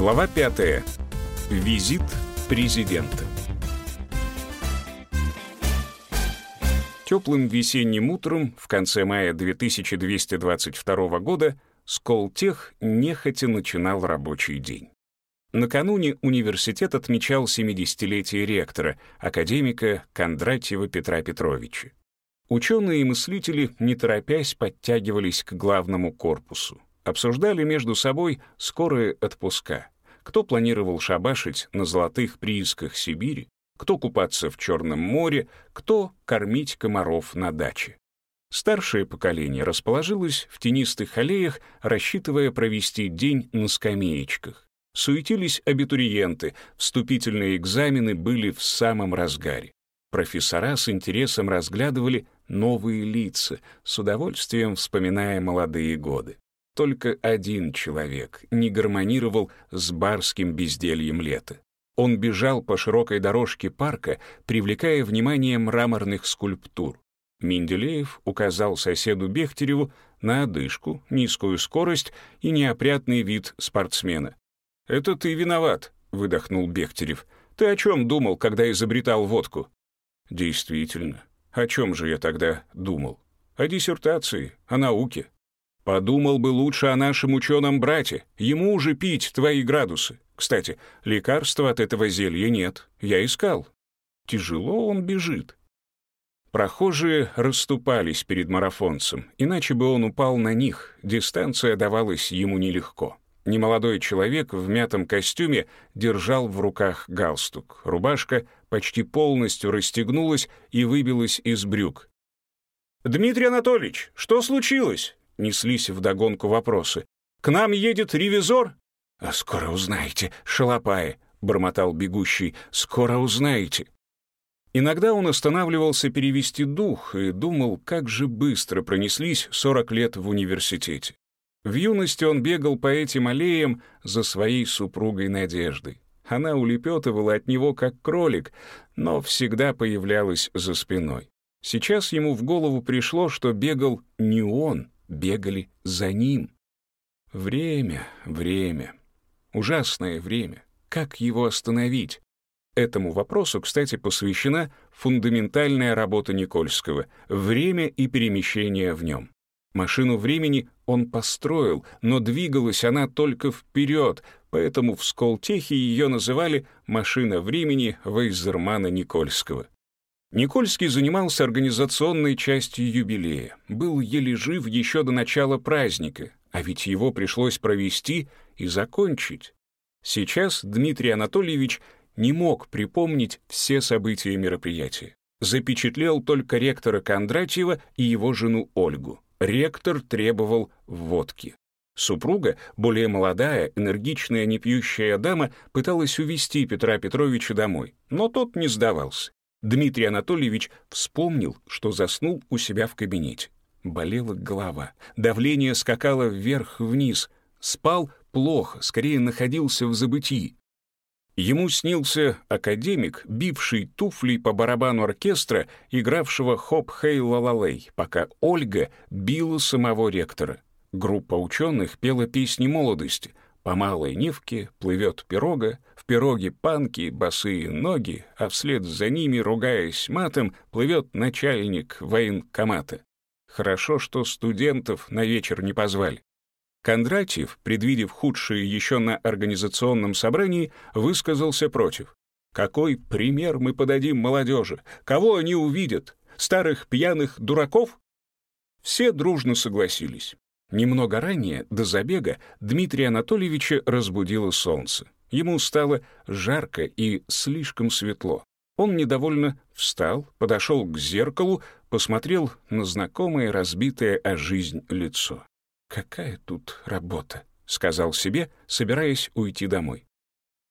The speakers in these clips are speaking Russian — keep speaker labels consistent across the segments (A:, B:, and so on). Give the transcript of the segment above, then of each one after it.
A: Глава 5. Визит президента. Теплым весенним утром в конце мая 2222 года Сколтех нехотя начинал рабочий день. Накануне университет отмечал 70-летие ректора, академика Кондратьева Петра Петровича. Ученые и мыслители, не торопясь, подтягивались к главному корпусу. Обсуждали между собой скорые отпуска. Кто планировал шабашить на золотых приисках Сибири, кто купаться в Черном море, кто кормить комаров на даче. Старшее поколение расположилось в тенистых аллеях, рассчитывая провести день на скамеечках. Суетились абитуриенты, вступительные экзамены были в самом разгаре. Профессора с интересом разглядывали новые лица, с удовольствием вспоминая молодые годы. Только один человек не гармонировал с барским бездельем лета. Он бежал по широкой дорожке парка, привлекая внимание мраморных скульптур. Менделеев указал соседу Бехтереву на одышку, низкую скорость и неопрятный вид спортсмена. «Это ты виноват», — выдохнул Бехтерев. «Ты о чем думал, когда изобретал водку?» «Действительно. О чем же я тогда думал? О диссертации, о науке. Подумал бы лучше о нашем ученом-брате. Ему уже пить твои градусы. Кстати, лекарства от этого зелья нет. Я искал. Тяжело он бежит. Прохожие расступались перед марафонцем, иначе бы он упал на них, дистанция давалась ему нелегко. Немолодой человек в мятом костюме держал в руках галстук. Рубашка почти полностью расстегнулась и выбилась из брюк. «Дмитрий Анатольевич, что случилось?» — неслись вдогонку вопросы. «К нам едет ревизор?» «А скоро узнаете, шалопаи», — бормотал бегущий. «Скоро узнаете». Иногда он останавливался перевести дух и думал, как же быстро пронеслись 40 лет в университете. В юности он бегал по этим аллеям за своей супругой Надеждой. Она улепетывала от него, как кролик, но всегда появлялась за спиной. Сейчас ему в голову пришло, что бегал не он, бегали за ним. Время, время. Ужасное время. Как его остановить? Этому вопросу, кстати, посвящена фундаментальная работа Никольского «Время и перемещение в нем». Машину времени он построил, но двигалась она только вперед, поэтому в Сколтехе ее называли «машина времени» Вейзермана Никольского. Никольский занимался организационной частью юбилея, был еле жив еще до начала праздника, а ведь его пришлось провести и закончить. Сейчас Дмитрий Анатольевич не мог припомнить все события мероприятия. Запечатлел только ректора Кондратьева и его жену Ольгу. Ректор требовал водки. Супруга, более молодая, энергичная, непьющая дама, пыталась увести Петра Петровича домой, но тот не сдавался. Дмитрий Анатольевич вспомнил, что заснул у себя в кабинете. Болела голова, давление скакало вверх-вниз. Спал плохо, скорее находился в забытии. Ему снился академик, бивший туфлей по барабану оркестра, игравшего хоп-хей-ла-ла-лей, пока Ольга била самого ректора. Группа ученых пела песни молодости. По малой Невке плывет пирога, в пироге панки, босые ноги, а вслед за ними, ругаясь матом, плывет начальник военкомата. Хорошо, что студентов на вечер не позвали. Кондратьев, предвидев худшее еще на организационном собрании, высказался против. «Какой пример мы подадим молодежи? Кого они увидят? Старых пьяных дураков?» Все дружно согласились. Немного ранее, до забега, Дмитрия Анатольевича разбудило солнце. Ему стало жарко и слишком светло. Он недовольно встал, подошел к зеркалу, посмотрел на знакомое разбитое о жизнь лицо. «Какая тут работа?» — сказал себе, собираясь уйти домой.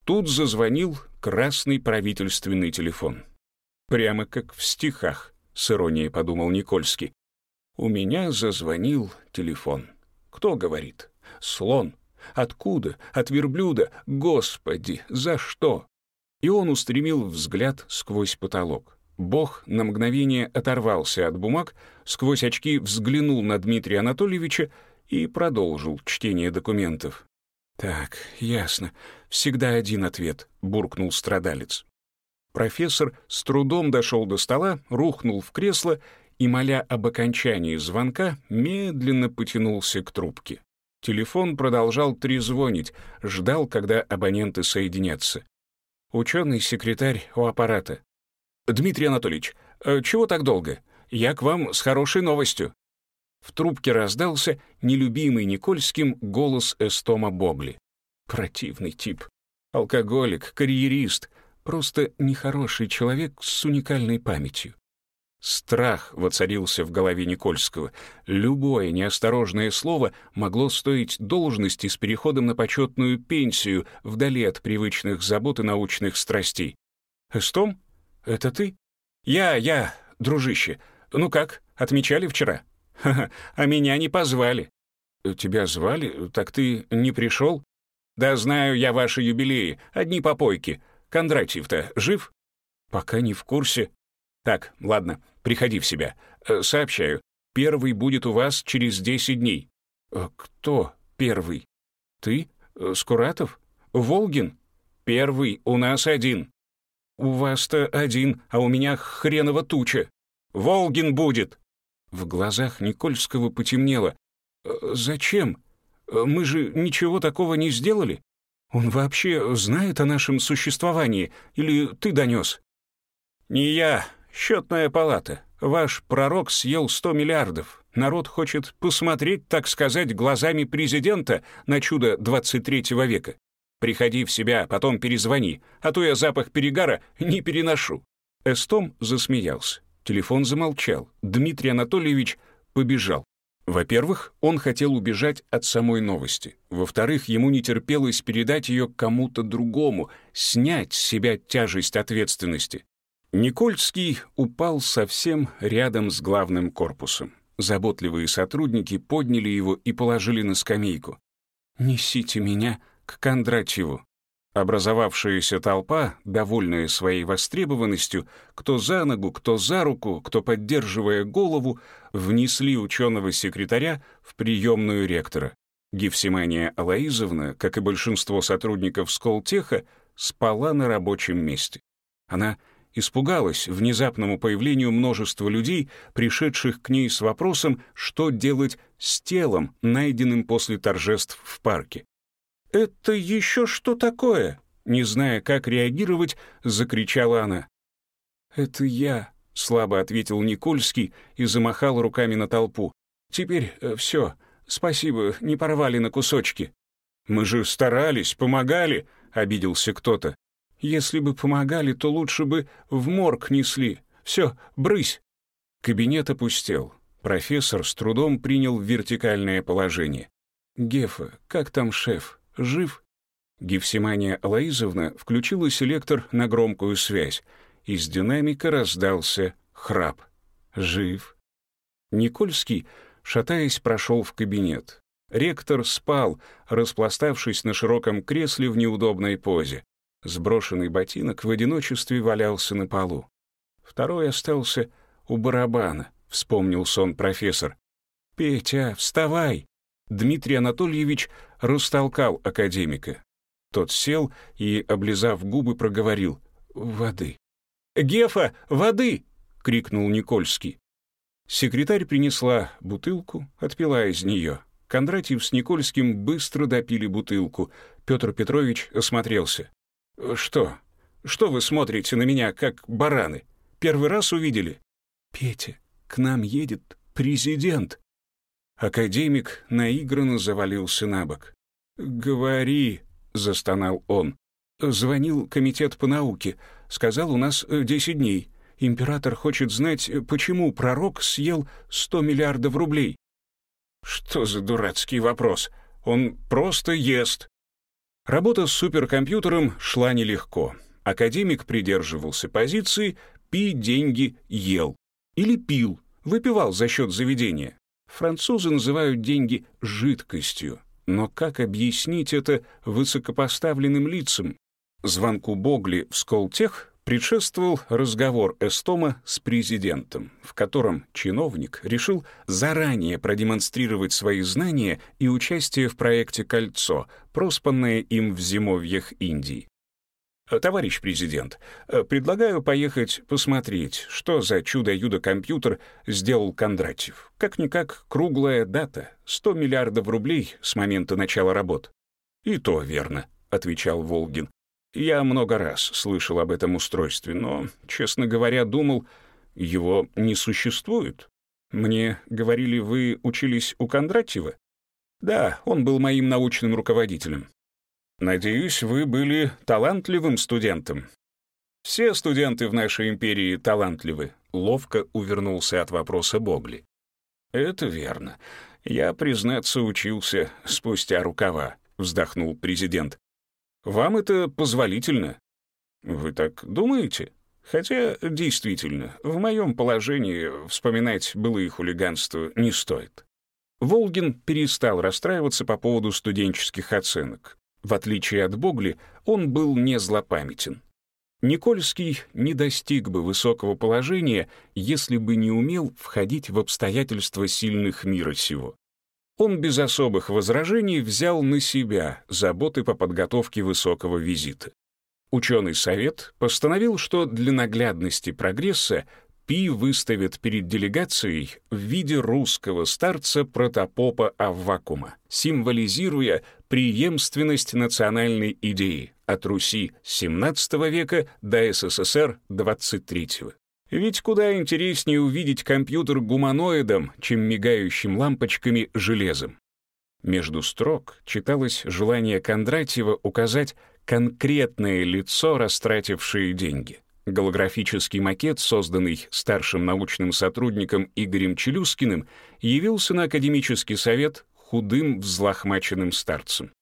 A: Тут зазвонил красный правительственный телефон. Прямо как в стихах, с иронией подумал Никольский. У меня зазвонил телефон. Кто говорит? Слон. Откуда? От верблюда? Господи, за что? И он устремил взгляд сквозь потолок. Бог на мгновение оторвался от бумаг, сквозь очки взглянул на Дмитрия Анатольевича и продолжил чтение документов. «Так, ясно. Всегда один ответ», — буркнул страдалец. Профессор с трудом дошел до стола, рухнул в кресло и, моля об окончании звонка, медленно потянулся к трубке. Телефон продолжал трезвонить, ждал, когда абоненты соединятся. Ученый-секретарь у аппарата. «Дмитрий Анатольевич, э, чего так долго? Я к вам с хорошей новостью». В трубке раздался нелюбимый Никольским голос Эстома Богли. Противный тип. Алкоголик, карьерист, просто нехороший человек с уникальной памятью. Страх воцарился в голове Никольского. Любое неосторожное слово могло стоить должности с переходом на почетную пенсию вдали от привычных забот и научных страстей. «Эстом? Это ты?» «Я, я, дружище. Ну как, отмечали вчера?» «Ха-ха, а меня не позвали». «Тебя звали? Так ты не пришел?» «Да знаю я ваши юбилеи, одни попойки. Кондратьев-то жив?» «Пока не в курсе». «Так, ладно, приходи в себя. Э, сообщаю, первый будет у вас через десять дней». Э, «Кто первый? Ты? Э, Скуратов? Волгин? Первый у нас один». «У вас-то один, а у меня хреново туча. Волгин будет!» В глазах Никольского потемнело. «Зачем? Мы же ничего такого не сделали. Он вообще знает о нашем существовании? Или ты донес?» «Не я, счетная палата. Ваш пророк съел сто миллиардов. Народ хочет посмотреть, так сказать, глазами президента на чудо 23 века. Приходи в себя, потом перезвони, а то я запах перегара не переношу». Эстом засмеялся. Телефон замолчал. Дмитрий Анатольевич побежал. Во-первых, он хотел убежать от самой новости. Во-вторых, ему не терпелось передать ее кому-то другому, снять с себя тяжесть ответственности. Никольский упал совсем рядом с главным корпусом. Заботливые сотрудники подняли его и положили на скамейку. «Несите меня к Кондратьеву». Образовавшаяся толпа, довольная своей востребованностью, кто за ногу, кто за руку, кто поддерживая голову, внесли ученого-секретаря в приемную ректора. Гефсимания Алаизовна, как и большинство сотрудников Сколтеха, спала на рабочем месте. Она испугалась внезапному появлению множества людей, пришедших к ней с вопросом, что делать с телом, найденным после торжеств в парке. «Это еще что такое?» Не зная, как реагировать, закричала она. «Это я», — слабо ответил Никольский и замахал руками на толпу. «Теперь э, все. Спасибо, не порвали на кусочки». «Мы же старались, помогали», — обиделся кто-то. «Если бы помогали, то лучше бы в морг несли. Все, брысь». Кабинет опустел. Профессор с трудом принял вертикальное положение. «Гефа, как там шеф?» жив?» Гефсимания Алаизовна включила селектор на громкую связь. Из динамика раздался храп. «Жив?» Никольский, шатаясь, прошел в кабинет. Ректор спал, распластавшись на широком кресле в неудобной позе. Сброшенный ботинок в одиночестве валялся на полу. Второй остался у барабана, вспомнил сон профессор. «Петя, вставай!» Дмитрий Анатольевич растолкал академика. Тот сел и, облизав губы, проговорил «Воды». «Гефа, воды!» — крикнул Никольский. Секретарь принесла бутылку, отпила из нее. Кондратьев с Никольским быстро допили бутылку. Петр Петрович осмотрелся. «Что? Что вы смотрите на меня, как бараны? Первый раз увидели?» «Петя, к нам едет президент», Академик наигранно завалился на бок. «Говори», — застонал он. «Звонил комитет по науке. Сказал, у нас э, десять дней. Император хочет знать, почему пророк съел сто миллиардов рублей». «Что за дурацкий вопрос? Он просто ест». Работа с суперкомпьютером шла нелегко. Академик придерживался позиции «пи деньги ел» или пил, выпивал за счет заведения. Французы называют деньги жидкостью. Но как объяснить это высокопоставленным лицам? Звонку Богли в Сколтех Предшествовал разговор Эстома с президентом, в котором чиновник решил заранее продемонстрировать свои знания и участие в проекте «Кольцо», проспанное им в зимовьях Индии. «Товарищ президент, предлагаю поехать посмотреть, что за чудо-юдо-компьютер сделал Кондратьев. Как-никак круглая дата, 100 миллиардов рублей с момента начала работ». «И то верно», — отвечал Волгин. Я много раз слышал об этом устройстве, но, честно говоря, думал, его не существует. Мне говорили, вы учились у Кондратьева? Да, он был моим научным руководителем. Надеюсь, вы были талантливым студентом. Все студенты в нашей империи талантливы, ловко увернулся от вопроса Богли. Это верно. Я, признаться, учился спустя рукава, вздохнул президент. Вам это позволительно. Вы так думаете? Хотя, действительно, в моем положении вспоминать былые хулиганства не стоит. Волгин перестал расстраиваться по поводу студенческих оценок. В отличие от Богли, он был не злопамятен. Никольский не достиг бы высокого положения, если бы не умел входить в обстоятельства сильных мира сего он без особых возражений взял на себя заботы по подготовке высокого визита. Ученый совет постановил, что для наглядности прогресса Пи выставит перед делегацией в виде русского старца протопопа Аввакума, символизируя преемственность национальной идеи от Руси XVII века до СССР XXIII. Ведь куда интереснее увидеть компьютер гуманоидом, чем мигающим лампочками железом. Между строк читалось желание Кондратьева указать конкретное лицо, растратившее деньги. Голографический макет, созданный старшим научным сотрудником Игорем Челюскиным, явился на академический совет худым взлохмаченным старцем.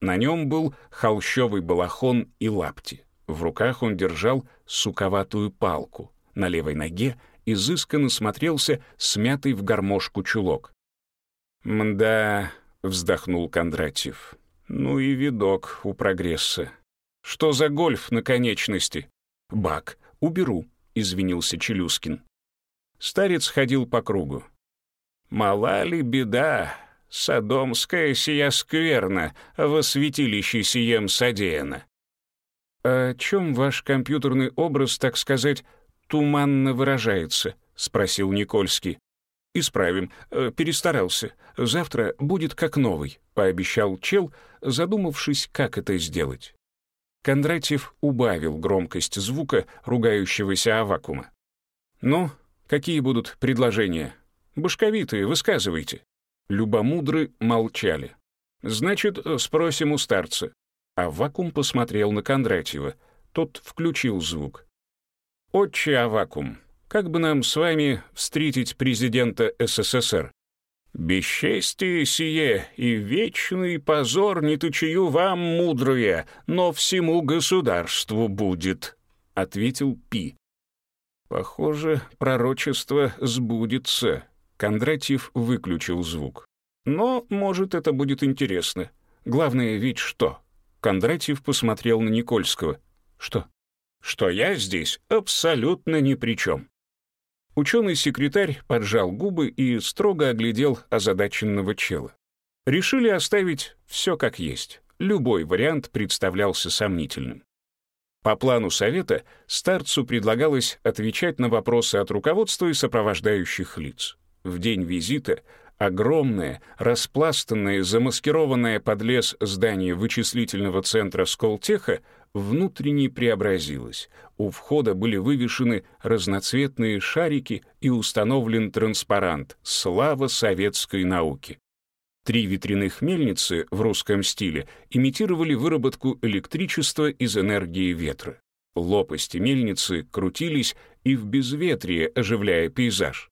A: На нем был холщовый балахон и лапти. В руках он держал суковатую палку — на левой ноге изысканно смотрелся смятый в гармошку чулок. «Мда», — вздохнул Кондратьев, — «ну и видок у прогресса. Что за гольф на конечности?» «Бак, уберу», — извинился Челюскин. Старец ходил по кругу. «Мала ли беда, садомская сия скверна, во святилище сием содеяна». «О чем ваш компьютерный образ, так сказать, туманно выражается?» — спросил Никольский. «Исправим. Э, перестарался. Завтра будет как новый», — пообещал чел, задумавшись, как это сделать. Кондратьев убавил громкость звука ругающегося авакума. «Ну, какие будут предложения? Башковитые, высказывайте». Любомудры молчали. «Значит, спросим у старца». А вакуум посмотрел на Кондратьева. Тот включил звук. «Отче Авакум, как бы нам с вами встретить президента СССР?» «Бесчестие сие и вечный позор не тучаю вам, мудрые, но всему государству будет», — ответил Пи. «Похоже, пророчество сбудется», — Кондратьев выключил звук. «Но, может, это будет интересно. Главное ведь что?» Кондратьев посмотрел на Никольского. «Что?» Что я здесь абсолютно ни при чем. Ученый-секретарь поджал губы и строго оглядел озадаченного чела. Решили оставить все как есть. Любой вариант представлялся сомнительным. По плану совета старцу предлагалось отвечать на вопросы от руководства и сопровождающих лиц. В день визита огромное, распластанное, замаскированное под лес здание вычислительного центра Сколтеха внутренне преобразилась. У входа были вывешены разноцветные шарики и установлен транспарант «Слава советской науке». Три ветряных мельницы в русском стиле имитировали выработку электричества из энергии ветра. Лопасти мельницы крутились и в безветрие, оживляя пейзаж.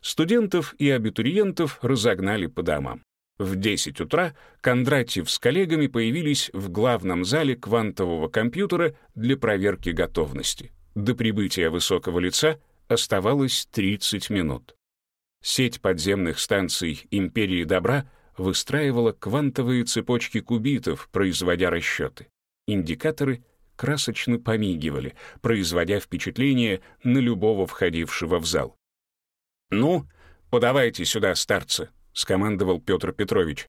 A: Студентов и абитуриентов разогнали по домам. В 10 утра Кондратьев с коллегами появились в главном зале квантового компьютера для проверки готовности. До прибытия высокого лица оставалось 30 минут. Сеть подземных станций «Империи добра» выстраивала квантовые цепочки кубитов, производя расчеты. Индикаторы красочно помигивали, производя впечатление на любого входившего в зал. «Ну, подавайте сюда, старца», — скомандовал Петр Петрович.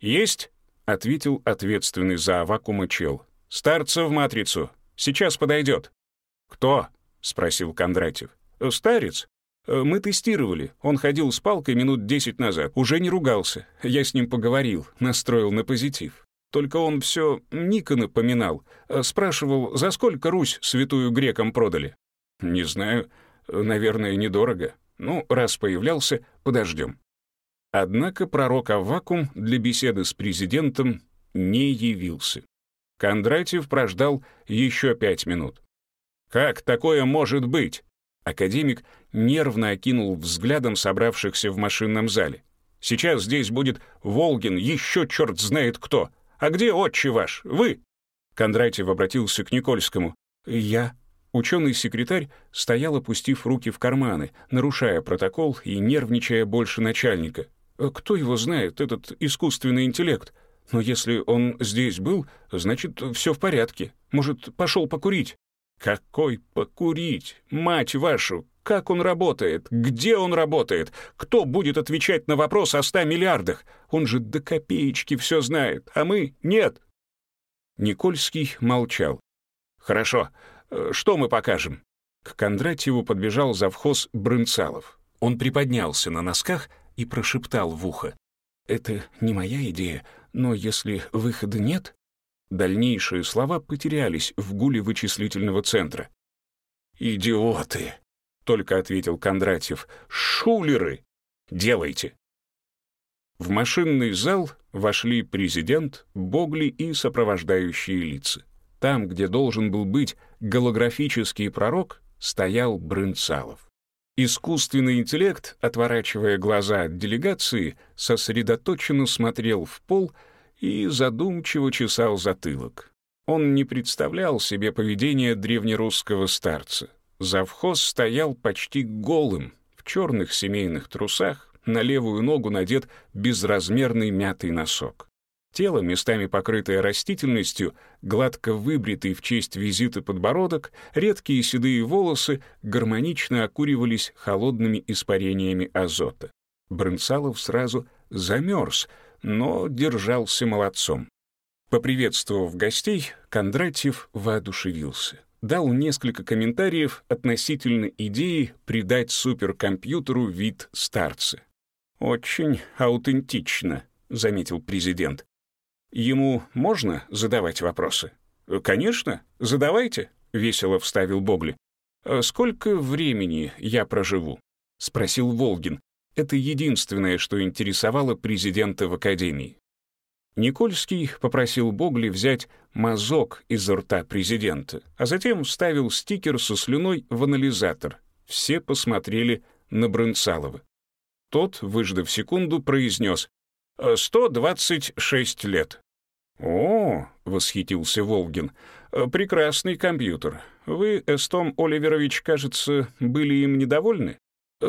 A: «Есть?» — ответил ответственный за вакуума чел. «Старца в матрицу. Сейчас подойдет». «Кто?» — спросил Кондратьев. «Старец. Мы тестировали. Он ходил с палкой минут десять назад. Уже не ругался. Я с ним поговорил, настроил на позитив. Только он все Никона поминал. Спрашивал, за сколько Русь святую грекам продали. Не знаю. Наверное, недорого. Ну, раз появлялся, подождем. Однако пророк Аввакум для беседы с президентом не явился. Кондратьев прождал еще пять минут. «Как такое может быть?» Академик нервно окинул взглядом собравшихся в машинном зале. «Сейчас здесь будет Волгин, еще черт знает кто. А где отче ваш? Вы?» Кондратьев обратился к Никольскому. «Я». Ученый-секретарь стоял, опустив руки в карманы, нарушая протокол и нервничая больше начальника. «Кто его знает, этот искусственный интеллект? Но если он здесь был, значит, все в порядке. Может, пошел покурить?» «Какой покурить? Мать вашу! Как он работает? Где он работает? Кто будет отвечать на вопрос о ста миллиардах? Он же до копеечки все знает, а мы — нет!» Никольский молчал. «Хорошо. Э, что мы покажем?» К Кондратьеву подбежал завхоз Брынцалов. Он приподнялся на носках и прошептал в ухо. «Это не моя идея, но если выхода нет...» Дальнейшие слова потерялись в гуле вычислительного центра. «Идиоты!» — только ответил Кондратьев. «Шулеры! Делайте!» В машинный зал вошли президент, Богли и сопровождающие лица. Там, где должен был быть голографический пророк, стоял Брынцалов. Искусственный интеллект, отворачивая глаза от делегации, сосредоточенно смотрел в пол — и задумчиво чесал затылок. Он не представлял себе поведение древнерусского старца. Завхоз стоял почти голым, в черных семейных трусах, на левую ногу надет безразмерный мятый носок. Тело, местами покрытое растительностью, гладко выбритый в честь визита подбородок, редкие седые волосы гармонично окуривались холодными испарениями азота. Брынцалов сразу замерз — но держался молодцом. Поприветствовав гостей, Кондратьев воодушевился. Дал несколько комментариев относительно идеи придать суперкомпьютеру вид старца. «Очень аутентично», — заметил президент. «Ему можно задавать вопросы?» «Конечно, задавайте», — весело вставил Богли. «А «Сколько времени я проживу?» — спросил Волгин, это единственное, что интересовало президента в Академии. Никольский попросил Богли взять мазок из рта президента, а затем вставил стикер со слюной в анализатор. Все посмотрели на Брынцалова. Тот, выждав секунду, произнес «126 лет». «О!» — восхитился Волгин. «Прекрасный компьютер. Вы, Эстом Оливерович, кажется, были им недовольны?»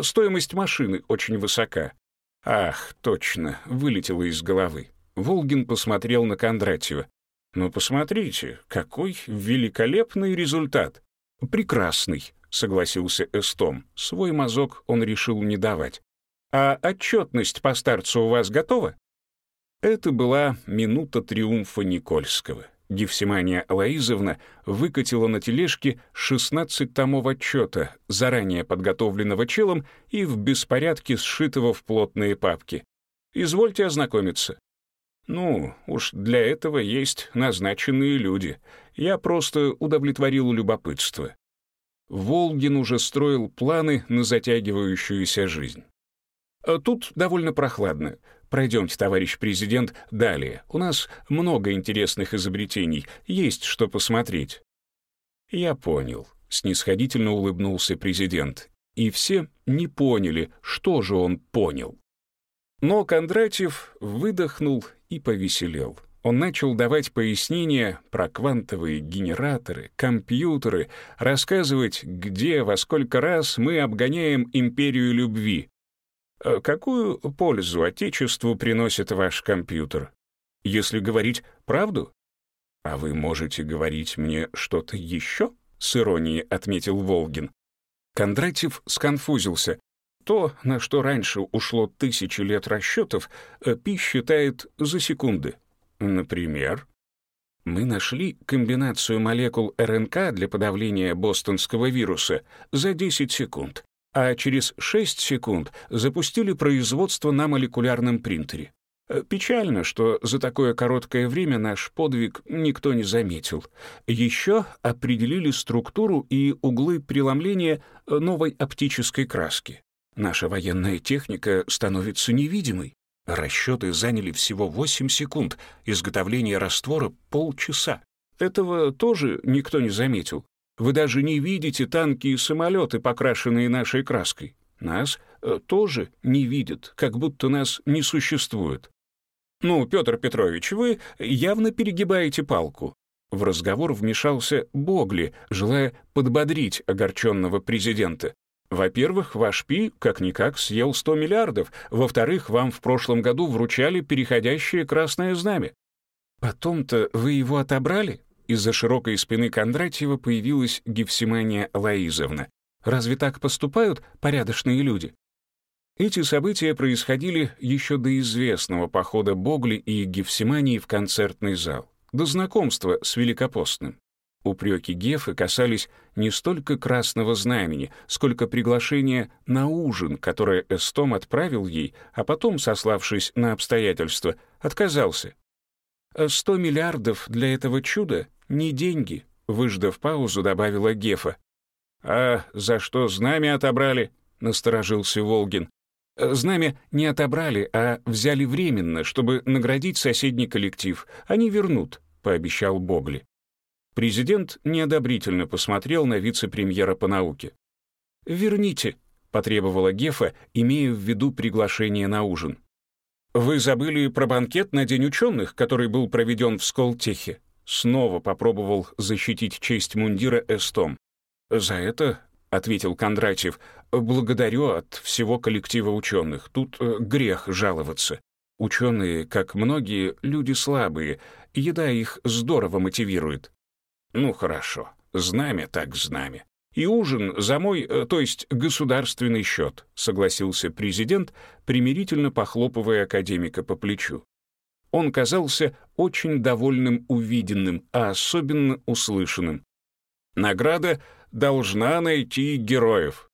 A: Стоимость машины очень высока. Ах, точно, вылетело из головы. Волгин посмотрел на Кондратьева. «Ну, посмотрите, какой великолепный результат!» «Прекрасный», — согласился Эстом. Свой мазок он решил не давать. «А отчетность по старцу у вас готова?» Это была минута триумфа Никольского. Гефсимания Алаизовна выкатила на тележке 16 томов отчета, заранее подготовленного челом и в беспорядке сшитого в плотные папки. «Извольте ознакомиться». «Ну, уж для этого есть назначенные люди. Я просто удовлетворил любопытство». Волгин уже строил планы на затягивающуюся жизнь. А тут довольно прохладно. Пройдемте, товарищ президент, далее. У нас много интересных изобретений, есть что посмотреть». «Я понял», — снисходительно улыбнулся президент. И все не поняли, что же он понял. Но Кондратьев выдохнул и повеселел. Он начал давать пояснения про квантовые генераторы, компьютеры, рассказывать, где, во сколько раз мы обгоняем империю любви, Э, какую пользу Отечеству приносит ваш компьютер? Если говорить правду? «А вы можете говорить мне что-то еще?» — с иронией отметил Волгин. Кондратьев сконфузился. То, на что раньше ушло тысячи лет расчетов, э, Пи считает за секунды. Например, мы нашли комбинацию молекул РНК для подавления бостонского вируса за 10 секунд, а через 6 секунд запустили производство на молекулярном принтере. Э, печально, что за такое короткое время наш подвиг никто не заметил. Еще определили структуру и углы преломления э, новой оптической краски. Наша военная техника становится невидимой. Расчеты заняли всего 8 секунд, изготовление раствора — полчаса. Этого тоже никто не заметил. Вы даже не видите танки и самолеты, покрашенные нашей краской. Нас э, тоже не видят, как будто нас не существует. «Ну, Петр Петрович, вы явно перегибаете палку». В разговор вмешался Богли, желая подбодрить огорченного президента. Во-первых, ваш ПИ как-никак съел 100 миллиардов. Во-вторых, вам в прошлом году вручали переходящее красное знамя. Потом-то вы его отобрали? Из-за широкой спины Кондратьева появилась Гефсимания Лаизовна. Разве так поступают порядочные люди? Эти события происходили еще до известного похода Богли и Гефсимании в концертный зал, до знакомства с Великопостным. Упреки Гефы касались не столько красного знамени, сколько приглашения на ужин, которое Эстом отправил ей, а потом, сославшись на обстоятельства, отказался. «Сто миллиардов для этого чуда — не деньги», — выждав паузу, добавила Гефа. «А за что знамя отобрали?» — насторожился Волгин. Знамя не отобрали, а взяли временно, чтобы наградить соседний коллектив. Они вернут, пообещал Богли. Президент неодобрительно посмотрел на вице-премьера по науке. «Верните», — потребовала Гефа, имея в виду приглашение на ужин. «Вы забыли про банкет на День ученых, который был проведен в Сколтехе?» Снова попробовал защитить честь мундира Эстом. «За это — ответил Кондратьев. «Благодарю от всего коллектива ученых. Тут э, грех жаловаться. Ученые, как многие, люди слабые. Еда их здорово мотивирует». «Ну хорошо. Знамя так знамя. И ужин за мой, э, то есть государственный счет», — согласился президент, примирительно похлопывая академика по плечу. Он казался очень довольным увиденным, а особенно услышанным. Награда должна найти героев.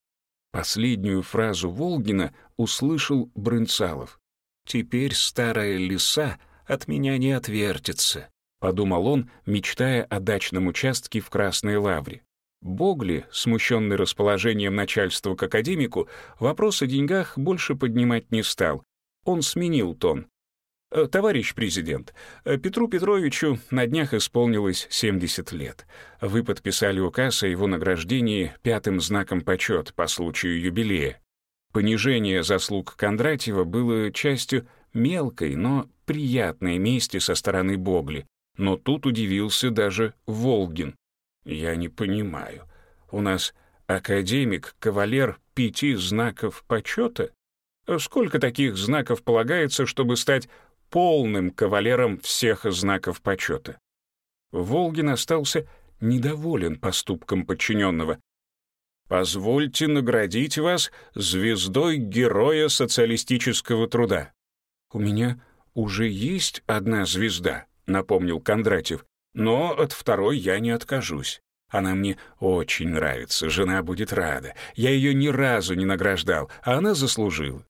A: Последнюю фразу Волгина услышал Брынцалов. «Теперь старая лиса от меня не отвертится», — подумал он, мечтая о дачном участке в Красной Лавре. Богли, смущенный расположением начальства к академику, вопрос о деньгах больше поднимать не стал. Он сменил тон. Э, товарищ президент, э, Петру Петровичу на днях исполнилось 70 лет. Вы подписали указ о его награждении пятым знаком почет по случаю юбилея. Понижение заслуг Кондратьева было частью мелкой, но приятной мести со стороны Богли. Но тут удивился даже Волгин. «Я не понимаю. У нас академик, кавалер пяти знаков почета? Сколько таких знаков полагается, чтобы стать полным кавалером всех знаков почета. Волгин остался недоволен поступком подчиненного. «Позвольте наградить вас звездой Героя социалистического труда». «У меня уже есть одна звезда», — напомнил Кондратьев, «но от второй я не откажусь. Она мне очень нравится, жена будет рада. Я ее ни разу не награждал, а она заслужила.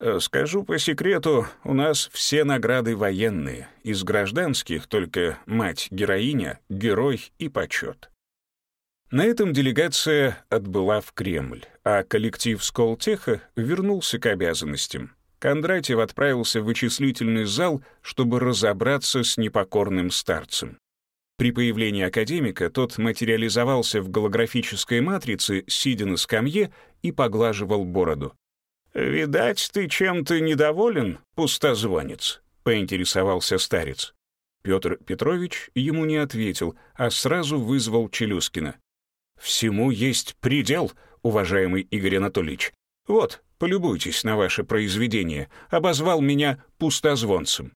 A: Э, скажу по секрету, у нас все награды военные. Из гражданских только мать-героиня, герой и почет. На этом делегация отбыла в Кремль, а коллектив Сколтеха вернулся к обязанностям. Кондратьев отправился в вычислительный зал, чтобы разобраться с непокорным старцем. При появлении академика тот материализовался в голографической матрице, сидя на скамье и поглаживал бороду. «Видать, ты чем-то недоволен, пустозвонец», — поинтересовался старец. Петр Петрович ему не ответил, а сразу вызвал Челюскина. «Всему есть предел, уважаемый Игорь Анатольевич. Вот, полюбуйтесь на ваше произведение. Обозвал меня пустозвонцем».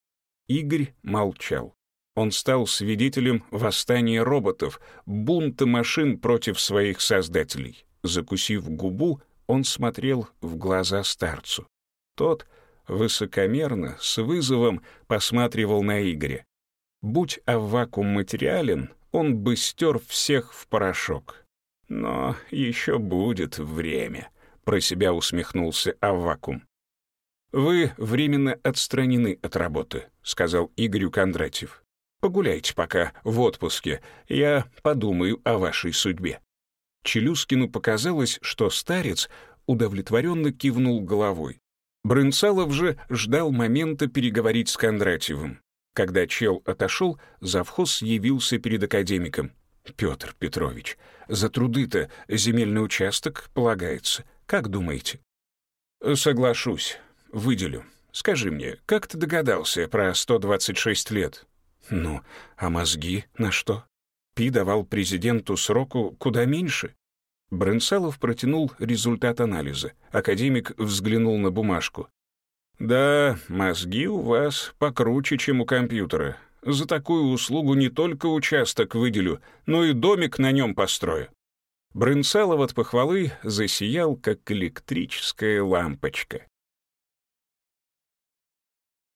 A: Игорь молчал. Он стал свидетелем восстания роботов, бунта машин против своих создателей. Закусив губу, он смотрел в глаза старцу. Тот высокомерно, с вызовом посматривал на Игоря. Будь Аввакум материален, он бы стер всех в порошок. Но еще будет время, про себя усмехнулся Аввакум. «Вы временно отстранены от работы», — сказал Игорю Кондратьев. Погуляйте пока в отпуске, я подумаю о вашей судьбе». Челюскину показалось, что старец удовлетворенно кивнул головой. Брынцалов же ждал момента переговорить с Кондратьевым. Когда чел отошел, завхоз явился перед академиком. «Петр Петрович, за труды-то земельный участок полагается. Как думаете?» «Соглашусь. Выделю. Скажи мне, как ты догадался про 126 лет?» Ну, а мозги на что? Пи давал президенту сроку куда меньше. Брынсалов протянул результат анализа. Академик взглянул на бумажку. «Да, мозги у вас покруче, чем у компьютера. За такую услугу не только участок выделю, но и домик на нем построю». Брынсалов от похвалы засиял, как электрическая лампочка.